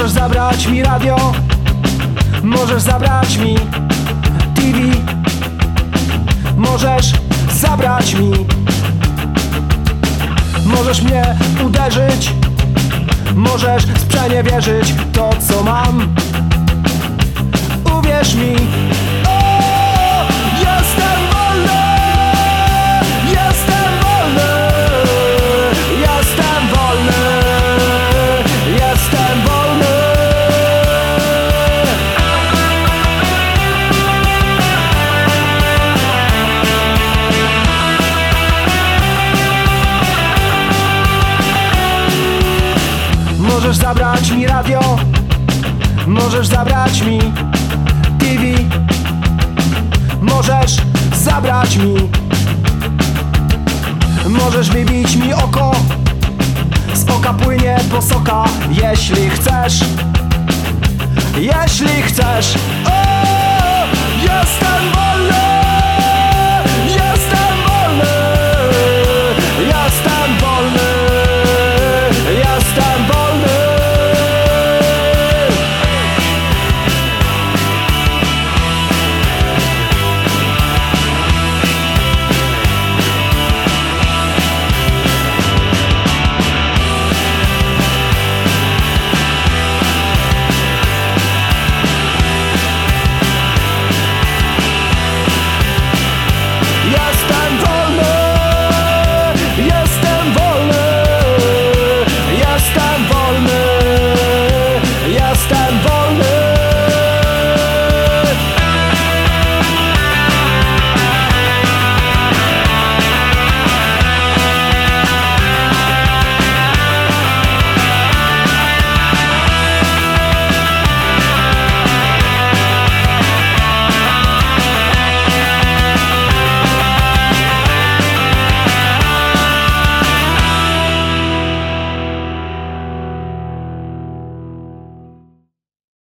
Możesz zabrać mi radio. Możesz zabrać mi TV Możesz zabrać mi. Możesz mnie uderzyć. Możesz sprzeniewierzyć to co mam. Uwierz mi Możesz zabrać mi radio. Możesz zabrać mi TV Możesz zabrać mi. Możesz wybić mi oko. Z oka płynie posoka Jeśli chcesz. Jeśli chcesz. O,